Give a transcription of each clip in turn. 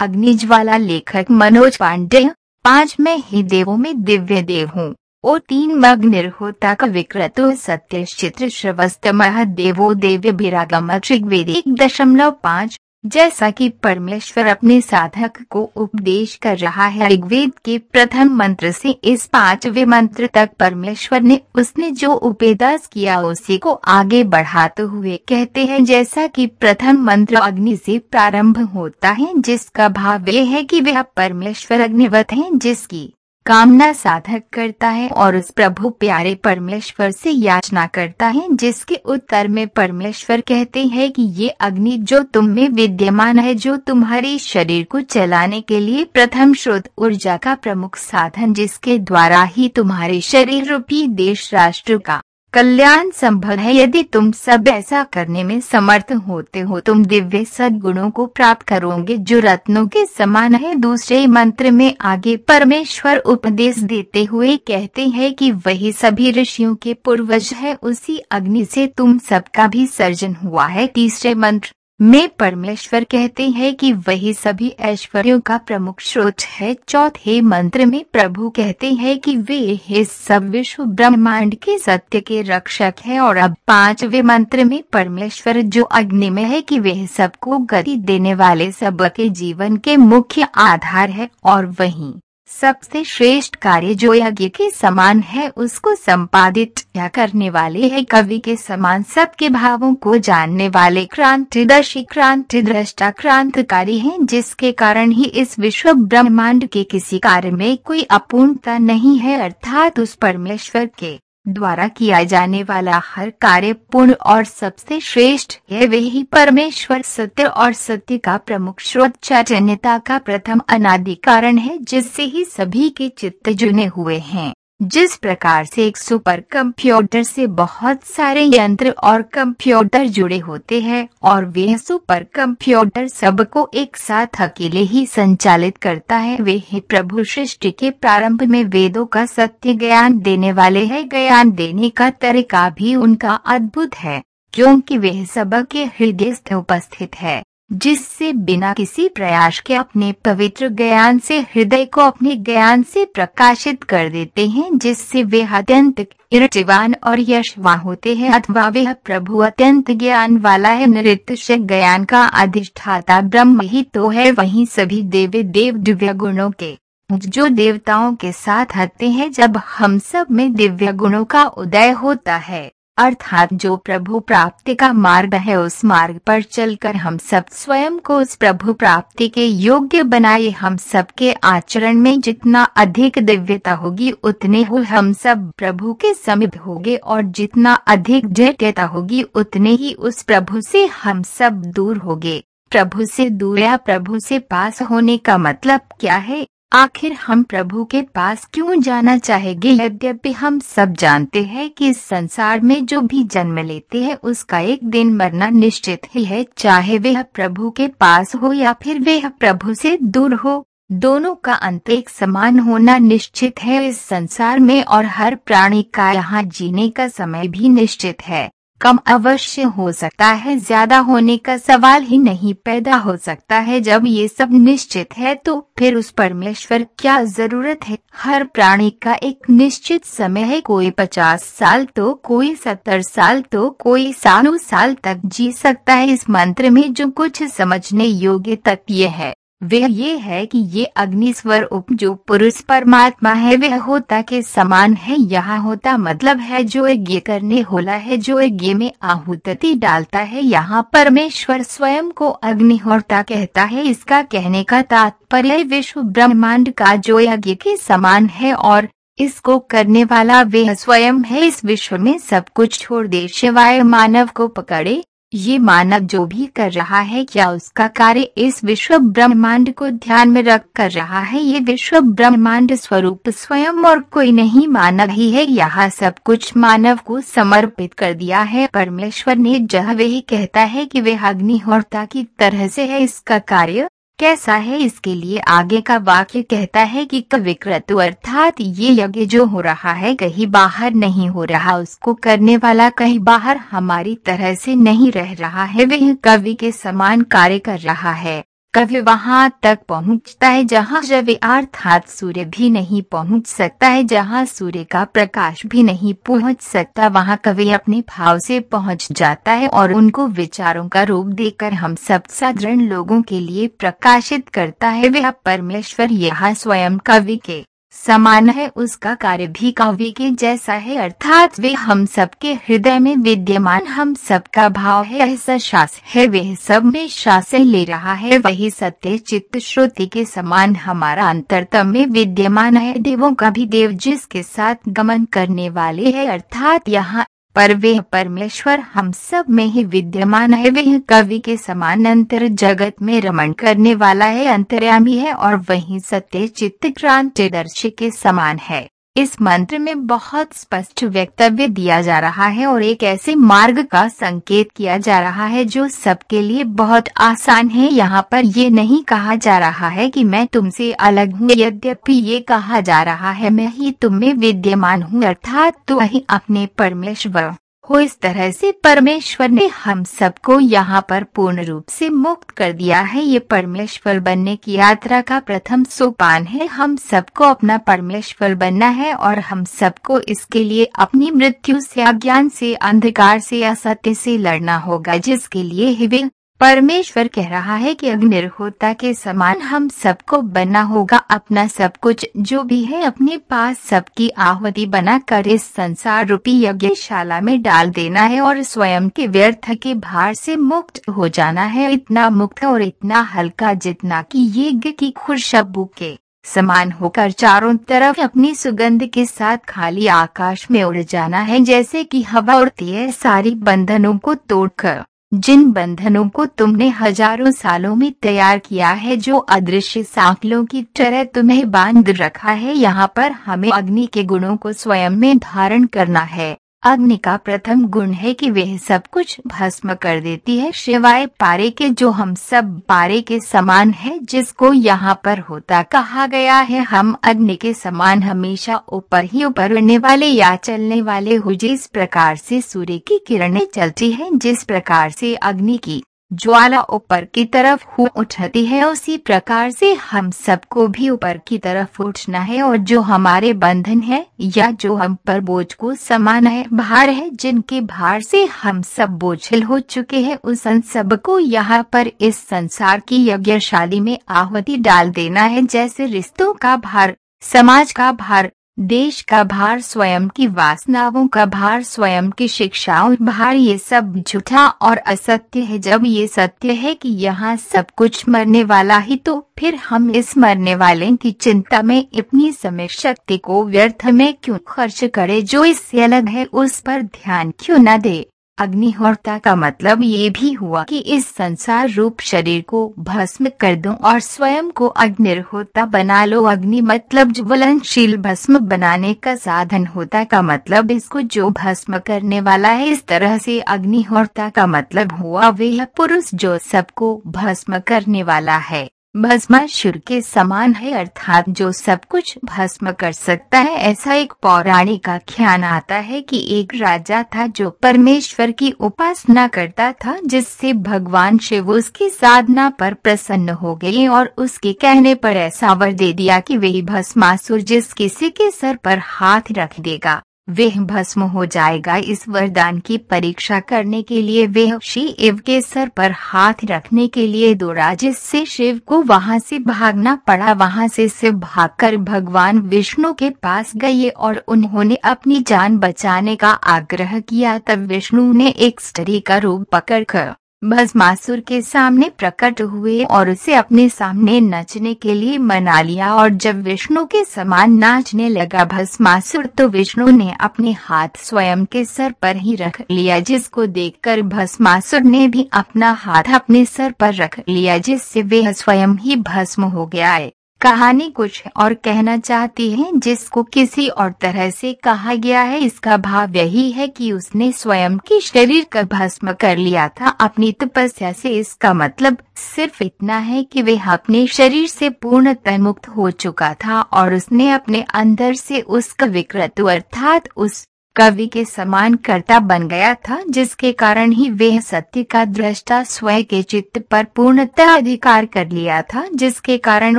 अग्निज्वाला लेखक मनोज पांडेय। पाँच में ही देवों में दिव्य देव हूँ। ओ तीन मग निर्होता का विक्रतो सत्य चित्र श्रवस्त महादेवो देव्य भीरागम ऋग्वेद एक दशमलव पाँच। जैसा कि परमेश्वर अपने साधक को उपदेश कर रहा है, ऋग्वेद के प्रथम मंत्र से इस पांचवे मंत्र तक परमेश्वर ने उसने जो उपेदास किया, उसी को आगे बढ़ाते हुए कहते हैं, जैसा कि प्रथम मंत्र अग्नि से प्रारंभ होता है, जिसका भाव यह है कि वह परमेश्वर अग्निवत है, जिसकी कामना साधक करता है और उस प्रभु प्यारे परमेश्वर से याचना करता है, जिसके उत्तर में परमेश्वर कहते हैं कि ये अग्नि जो तुम में विद्यमान है, जो तुम्हारे शरीर को चलाने के लिए प्रथम स्रोत ऊर्जा का प्रमुख साधन जिसके द्वारा ही तुम्हारे शरीर रूपी देश राष्ट्र का कल्याण संभव है। यदि तुम सब ऐसा करने में समर्थ होते हो, तुम दिव्य सदगुणों को प्राप्त करोगे, जो रत्नों के समान है। दूसरे मंत्र में आगे परमेश्वर उपदेश देते हुए कहते हैं कि वही सभी ऋषियों के पूर्वज है। उसी अग्नि से तुम सबका भी सर्जन हुआ है। तीसरे मंत्र में परमेश्वर कहते हैं कि वही सभी ऐश्वर्यों का प्रमुख स्रोत है। चौथे मंत्र में प्रभु कहते हैं कि वे हे सब विश्व ब्रह्मांड के सत्य के रक्षक है और अब पांचवे मंत्र में परमेश्वर जो अग्नि में है कि वे सबको गति देने वाले सब के जीवन के मुख्य आधार है और वही सबसे श्रेष्ठ कार्य जो यज्ञ के समान है, उसको संपादित या करने वाले है। कवि के समान सबके भावों को जानने वाले क्रांतिदर्शी क्रांति दृष्टा क्रांतिकारी हैं, जिसके कारण ही इस विश्व ब्रह्मांड के किसी कार्य में कोई अपूर्णता नहीं है, अर्थात उस परमेश्वर के। द्वारा किया जाने वाला हर कार्य पूर्ण और सबसे श्रेष्ठ है, वे ही परमेश्वर सत्य और सत्य का प्रमुख स्रोत, चैतन्यता का प्रथम अनादि कारण है, जिससे ही सभी के चित्त जुने हुए हैं। जिस प्रकार से एक सुपर कंप्यूटर से बहुत सारे यंत्र और कंप्यूटर जुड़े होते हैं और वे सुपर कंप्यूटर सबको एक साथ अकेले ही संचालित करता है, वे ही प्रभु सृष्टि के प्रारंभ में वेदों का सत्य ज्ञान देने वाले हैं। ज्ञान देने का तरीका भी उनका अद्भुत है, क्योंकि वे सबके हृदय उपस्थित है। जिससे बिना किसी प्रयास के अपने पवित्र ज्ञान से हृदय को अपने ज्ञान से प्रकाशित कर देते हैं, जिससे वे अत्यंत कीर्तिवान और यशवान होते हैं, अथवा वे प्रभु अत्यंत ज्ञान वाला है। नृत्य ज्ञान का अधिष्ठाता ब्रह्म ही तो है। वहीं सभी देवी देव दिव्य गुणों के, जो देवताओं के साथ आते हैं, जब हम सब में दिव्य गुणों का उदय होता है। अर्थात जो प्रभु प्राप्ति का मार्ग है उस मार्ग पर चलकर हम सब स्वयं को उस प्रभु प्राप्ति के योग्य बनाए हम सब के आचरण में जितना अधिक दिव्यता होगी उतने हो हम सब प्रभु के समीप होंगे और जितना अधिक जटिलता होगी उतने ही उस प्रभु से हम सब दूर होंगे। प्रभु से दूर या प्रभु से पास होने का मतलब क्या है? आखिर हम प्रभु के पास क्यों जाना चाहेंगे? यद्यपि हम सब जानते हैं कि इस संसार में जो भी जन्म लेते हैं, उसका एक दिन मरना निश्चित ही है, चाहे वह प्रभु के पास हो या फिर वह प्रभु से दूर हो। दोनों का अंत एक समान होना निश्चित है इस संसार में और हर प्राणी का यहाँ जीने का समय भी निश्चित है। कम अवश्य हो सकता है। ज़्यादा होने का सवाल ही नहीं, पैदा हो सकता है। जब ये सब निश्चित है तो फिर उस परमेश्वर क्या ज़रूरत है? हर प्राणी का एक निश्चित समय है। कोई पचास साल तो कोई सत्तर साल तो कोई सानू साल तक जी सकता है। इस मंत्र में जो कुछ समझने योग्य तथ्य है। वह ये है कि ये अग्नि स्वरूप जो पुरुष परमात्मा है, वह होता के समान है। यहाँ होता मतलब है जो यज्ञ करने होला है, जो यज्ञ में आहुति डालता है। यहाँ परमेश्वर स्वयं को अग्निहोता कहता है। इसका कहने का तात्पर्य विश्व ब्रह्मांड का जो यज्ञ के समान है और इसको करने वाला वह स्वयं है। इस विश्व में सब कुछ छोड़ दे शिवाय मानव को पकड़े। ये मानव जो भी कर रहा है, क्या उसका कार्य इस विश्व ब्रह्मांड को ध्यान में रख कर रहा है? ये विश्व ब्रह्मांड स्वरूप स्वयं और कोई नहीं मानव ही है। यहाँ सब कुछ मानव को समर्पित कर दिया है। परमेश्वर ने जह वही कहता है कि वे अग्निहोरता की तरह से है, इसका कार्य कैसा है इसके लिए आगे का वाक्य कहता है कि कविक्रतु अर्थात ये यज्ञ जो हो रहा है कहीं बाहर नहीं हो रहा, उसको करने वाला कहीं बाहर हमारी तरह से नहीं रह रहा है, वह कवि के समान कार्य कर रहा है। कवि वहाँ तक पहुँचता है जहाँ रवि अर्थात सूर्य भी नहीं पहुँच सकता है, जहाँ सूर्य का प्रकाश भी नहीं पहुँच सकता, वहाँ कवि अपने भाव से पहुँच जाता है और उनको विचारों का रूप देकर हम सब साधारण लोगों के लिए प्रकाशित करता है। वह परमेश्वर यह स्वयं कवि के समान है उसका कार्य भी काव्य के जैसा है, अर्थात वे हम सबके हृदय में विद्यमान, हम सबका भाव है, ऐसा शास है वह सब में शास ले रहा है, वही सत्य चित्त श्रुति के समान हमारा अंतरतम में विद्यमान है, देवों का भी देव जिसके साथ गमन करने वाले है, अर्थात यहाँ पर वे परमेश्वर हम सब में ही विद्यमान है। वह कवि के समान अंतर जगत में रमण करने वाला है, अंतर्यामी है और वही सत्य चित्त क्रांतिदर्शी के समान है। इस मंत्र में बहुत स्पष्ट वक्तव्य दिया जा रहा है और एक ऐसे मार्ग का संकेत किया जा रहा है जो सबके लिए बहुत आसान है। यहाँ पर ये नहीं कहा जा रहा है कि मैं तुमसे अलग हूँ। यद्यपि ये कहा जा रहा है, मैं ही तुम में विद्यमान हूँ, अर्थात तुम ही अपने परमेश्वर। हो इस तरह से परमेश्वर ने हम सबको यहाँ पर पूर्ण रूप से मुक्त कर दिया है। ये परमेश्वर बनने की यात्रा का प्रथम सोपान है। हम सबको अपना परमेश्वर बनना है और हम सबको इसके लिए अपनी मृत्यु से, अज्ञान से, अंधकार से असत्य से लड़ना होगा, जिसके लिए ही वे परमेश्वर कह रहा है कि अग्निर्होता के समान हम सबको बनना होगा, अपना सब कुछ जो भी है अपने पास सबकी आहुति बनाकर इस संसार रूपी यज्ञशाला में डाल देना है और स्वयं के व्यर्थ के भार से मुक्त हो जाना है। इतना मुक्त और इतना हल्का जितना कि यज्ञ की खुशबू के समान होकर चारों तरफ़ अपनी सुगंध के साथ खाली आकाश में उड़ जाना है, जैसे कि हवा उड़ती है सारी बंधनों को तोड़कर। जिन बंधनों को तुमने हज़ारों सालों में तैयार किया है, जो अदृश्य सांकलों की तरह तुम्हें बाँध रखा है, यहाँ पर हमें अग्नि के गुणों को स्वयं में धारण करना है। अग्नि का प्रथम गुण है कि वह सब कुछ भस्म कर देती है शिवाय पारे के जो हम सब पारे के समान है, जिसको यहाँ पर होता कहा गया है, हम अग्नि के समान हमेशा ऊपर ही ऊपर उड़ने वाले या चलने वाले हो, जिस प्रकार से सूर्य की किरणें चलती हैं, जिस प्रकार से अग्नि की ज्वाला ऊपर की तरफ़ हो उठती है, उसी प्रकार से हम सबको भी ऊपर की तरफ़ उठना है, और जो हमारे बंधन है, या जो हम पर बोझ को समान है, भार है, जिनके भार से हम सब बोझिल हो चुके हैं, उस सबको यहाँ पर इस संसार की यज्ञशाली में आहुति डाल देना है, जैसे रिश्तों का भार, समाज का भार देश का भार स्वयं की वासनाओं का भार स्वयं की शिक्षाओं भार, ये सब झूठा और असत्य है। जब ये सत्य है कि यहाँ सब कुछ मरने वाला ही तो फिर हम इस मरने वाले की चिंता में इतनी समय शक्ति को व्यर्थ में क्यों खर्च करें? जो इससे अलग है, उस पर ध्यान क्यों न दे? अग्निहोर्ता का मतलब ये भी हुआ कि इस संसार रूप शरीर को भस्म कर दो और स्वयं को अग्निहोता बना लो। अग्नि मतलब ज्वलनशील भस्म बनाने का साधन। होता का मतलब इसको जो भस्म करने वाला है, इस तरह से अग्निहोर्ता का मतलब हुआ, वह पुरुष जो सबको भस्म करने वाला है। भस्मासुर के समान है अर्थात जो सब कुछ भस्म कर सकता है। ऐसा एक पौराणिक आख्यान आता है कि एक राजा था जो परमेश्वर की उपासना करता था, जिससे भगवान शिव उसकी साधना पर प्रसन्न हो गए और उसके कहने पर ऐसा वर दे दिया कि वही भस्मासुर जिस किसी के सर पर हाथ रख देगा। वह भस्म हो जाएगा। इस वरदान की परीक्षा करने के लिए वह शिव के सर पर हाथ रखने के लिए दौड़ा, जिससे शिव को वहाँ से भागना पड़ा। वहाँ से शिव भागकर भगवान विष्णु के पास गए और उन्होंने अपनी जान बचाने का आग्रह किया। तब विष्णु ने एक स्त्री का रूप पकड़कर भस्मासुर के सामने प्रकट हुए और उसे अपने सामने नचने के लिए मना लिया और जब विष्णु के समान नाचने लगा भस्मासुर तो विष्णु ने अपने हाथ स्वयं के सर पर ही रख लिया, जिसको देखकर भस्मासुर ने भी अपना हाथ अपने सर पर रख लिया, जिससे वह स्वयं ही भस्म हो गया है। कहानी कुछ और कहना चाहती है, जिसको किसी और तरह से कहा गया है। इसका भाव यही है कि उसने स्वयं की शरीर का भस्म कर लिया था। अपनी तपस्या से इसका मतलब सिर्फ़ इतना है कि वह अपने शरीर से पूर्णतः मुक्त हो चुका था और उसने अपने अंदर से उसका विकृत अर्थात उस कवि के समान कर्ता बन गया था, जिसके कारण ही वह सत्य का दृष्टा स्वयं के चित्त पर पूर्णतः अधिकार कर लिया था, जिसके कारण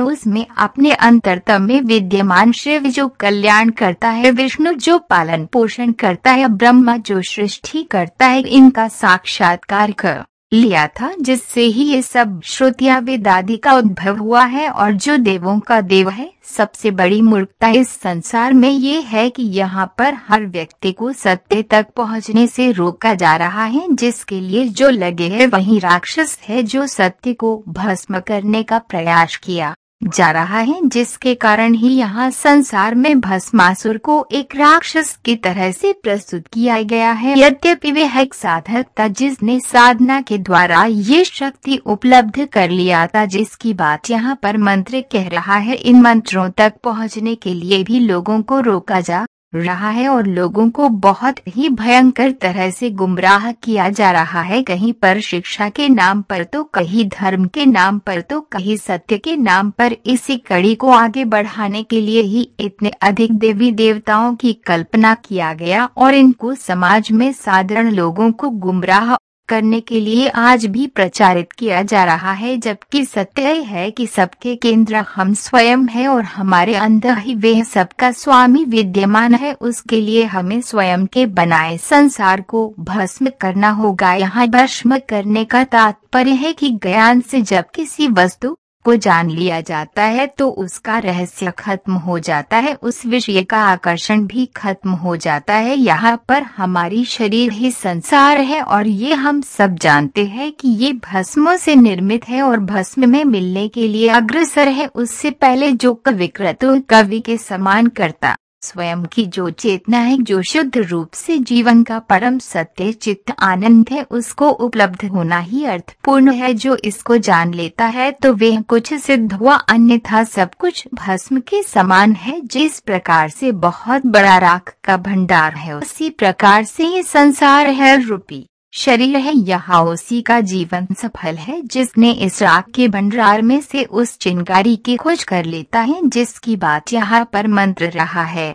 उसमें अपने अंतरतम में विद्यमान शिव जो कल्याण करता है, विष्णु जो पालन पोषण करता है, ब्रह्मा जो सृष्टि करता है, इनका साक्षात्कार कर लिया था, जिससे ही ये सब श्रुतिया वेदादि का उद्भव हुआ है और जो देवों का देव है, सबसे बड़ी मूर्खता इस संसार में ये है कि यहाँ पर हर व्यक्ति को सत्य तक पहुँचने से रोका जा रहा है, जिसके लिए जो लगे है वही राक्षस है जो सत्य को भस्म करने का प्रयास किया। जा रहा है, जिसके कारण ही यहाँ संसार में भस्मासुर को एक राक्षस की तरह से प्रस्तुत किया गया है। यद्यपि वे एक साधक था, जिसने साधना के द्वारा ये शक्ति उपलब्ध कर लिया था, जिसकी बात यहाँ पर मंत्र कह रहा है, इन मंत्रों तक पहुँचने के लिए भी लोगों को रोका जा रहा है और लोगों को बहुत ही भयंकर तरह से गुमराह किया जा रहा है। कहीं पर शिक्षा के नाम पर तो कहीं धर्म के नाम पर तो कहीं सत्य के नाम पर इसी कड़ी को आगे बढ़ाने के लिए ही इतने अधिक देवी देवताओं की कल्पना किया गया और इनको समाज में साधारण लोगों को गुमराह करने के लिए आज भी प्रचारित किया जा रहा है, जबकि सत्य है कि सबके केंद्र हम स्वयं हैं और हमारे अंदर ही वह सबका स्वामी विद्यमान है, उसके लिए हमें स्वयं के बनाए संसार को भस्म करना होगा। यहाँ भस्म करने का तात्पर्य है कि ज्ञान से जब किसी वस्तु को जान लिया जाता है तो उसका रहस्य खत्म हो जाता है, उस विषय का आकर्षण भी खत्म हो जाता है। यहाँ पर हमारी शरीर ही संसार है, और ये हम सब जानते हैं कि ये भस्मों से निर्मित है, और भस्म में मिलने के लिए अग्रसर है, उससे पहले जो कविक्रतु कवि के समान करता। स्वयं की जो चेतना है, जो शुद्ध रूप से जीवन का परम सत्य चित्त आनंद है, उसको उपलब्ध होना ही अर्थपूर्ण है। जो इसको जान लेता है तो वे कुछ सिद्ध हुआ, अन्यथा सब कुछ भस्म के समान है। जिस प्रकार से बहुत बड़ा राख का भंडार है, उसी प्रकार से ये संसार है रूपी। शरीर है, यहाँ उसी का जीवन सफल है, जिसने इस राग के भंडार में से उस चिंगारी की खोज कर लेता है, जिसकी बात यहाँ पर मंत्र रहा है।